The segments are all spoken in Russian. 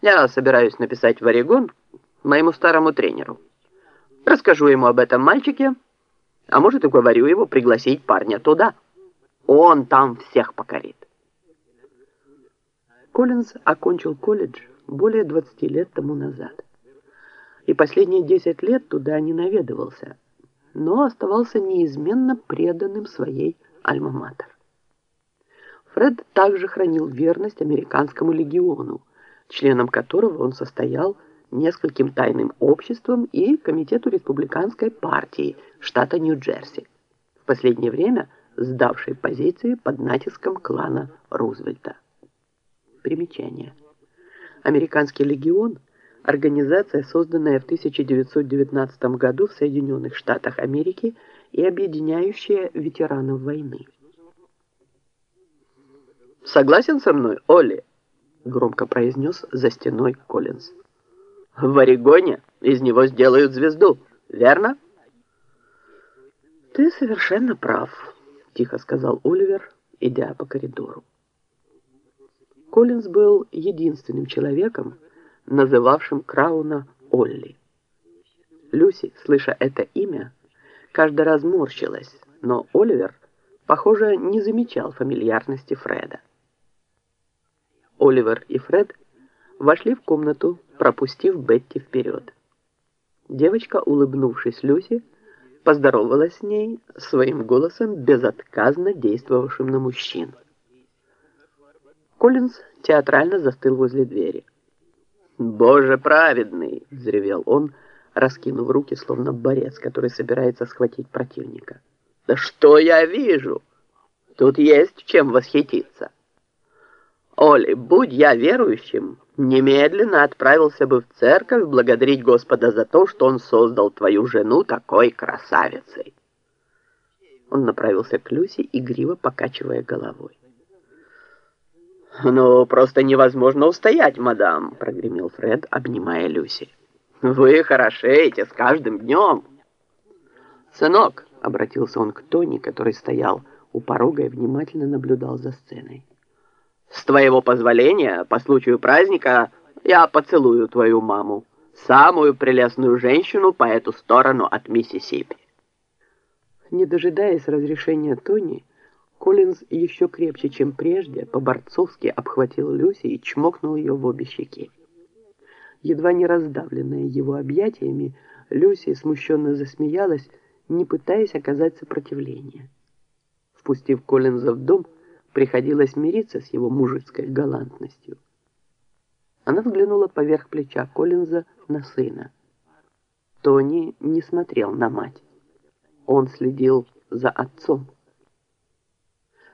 Я собираюсь написать в Орегон моему старому тренеру. Расскажу ему об этом мальчике, а может уговорю его пригласить парня туда. Он там всех покорит. Коллинз окончил колледж более 20 лет тому назад. И последние 10 лет туда не наведывался, но оставался неизменно преданным своей альма-матер. Фред также хранил верность американскому легиону, членом которого он состоял нескольким тайным обществам и комитету республиканской партии штата Нью-Джерси, в последнее время сдавшей позиции под натиском клана Рузвельта. Примечание. Американский легион – организация, созданная в 1919 году в Соединенных Штатах Америки и объединяющая ветеранов войны. «Согласен со мной, Олли?» – громко произнес за стеной Коллинз. «В Орегоне из него сделают звезду, верно?» «Ты совершенно прав», – тихо сказал Оливер, идя по коридору. Коллинз был единственным человеком, называвшим Крауна Олли. Люси, слыша это имя, каждый раз морщилась, но Оливер, похоже, не замечал фамильярности Фреда. Оливер и Фред вошли в комнату, пропустив Бетти вперед. Девочка, улыбнувшись Люси, поздоровалась с ней своим голосом, безотказно действовавшим на мужчин. Коллинз театрально застыл возле двери. «Боже праведный!» — взревел он, раскинув руки, словно борец, который собирается схватить противника. «Да что я вижу? Тут есть чем восхититься!» Оли, будь я верующим, немедленно отправился бы в церковь благодарить Господа за то, что Он создал твою жену такой красавицей. Он направился к Люси, игриво покачивая головой. «Ну, просто невозможно устоять, мадам», — прогремел Фред, обнимая Люси. «Вы хорошеете с каждым днем». «Сынок», — обратился он к Тони, который стоял у порога и внимательно наблюдал за сценой. С твоего позволения, по случаю праздника, я поцелую твою маму, самую прелестную женщину по эту сторону от Миссисипи. Не дожидаясь разрешения Тони, Коллинз еще крепче, чем прежде, по-борцовски обхватил Люси и чмокнул ее в обе щеки. Едва не раздавленная его объятиями, Люси смущенно засмеялась, не пытаясь оказать сопротивление. Впустив Коллинза в дом, приходилось мириться с его мужицкой галантностью. Она взглянула поверх плеча Коллинза на сына. Тони не смотрел на мать. Он следил за отцом.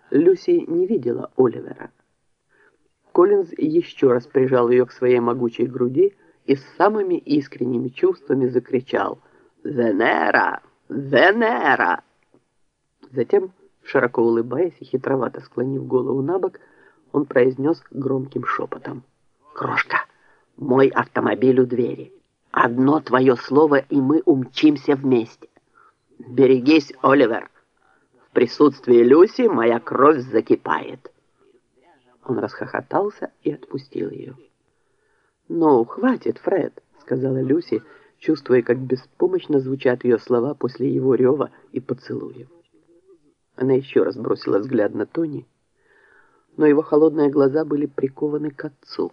Люси не видела Оливера. Коллинз еще раз прижал ее к своей могучей груди и с самыми искренними чувствами закричал «Венера! Венера!». Затем Широко улыбаясь и хитровато склонив голову на бок, он произнес громким шепотом. «Крошка, мой автомобиль у двери. Одно твое слово, и мы умчимся вместе. Берегись, Оливер. В присутствии Люси моя кровь закипает». Он расхохотался и отпустил ее. «Ну, хватит, Фред», — сказала Люси, чувствуя, как беспомощно звучат ее слова после его рева и поцелуев. Она еще раз бросила взгляд на Тони, но его холодные глаза были прикованы к отцу.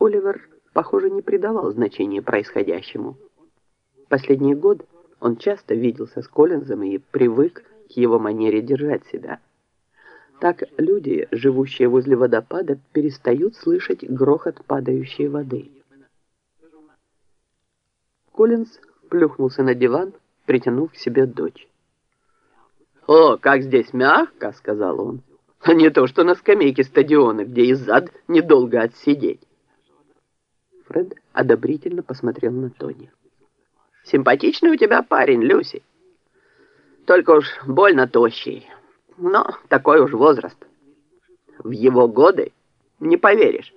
Оливер, похоже, не придавал значения происходящему. Последний год он часто виделся с Коллинзом и привык к его манере держать себя. Так люди, живущие возле водопада, перестают слышать грохот падающей воды. Коллинз плюхнулся на диван, притянув к себе дочь. «О, как здесь мягко!» — сказал он. «А не то, что на скамейке стадиона, где и зад недолго отсидеть». Фред одобрительно посмотрел на Тони. «Симпатичный у тебя парень, Люси. Только уж больно тощий. Но такой уж возраст. В его годы, не поверишь,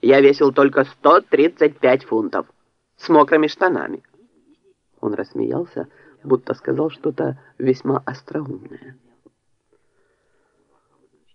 я весил только 135 фунтов с мокрыми штанами». Он рассмеялся, будто сказал что-то весьма остроумное.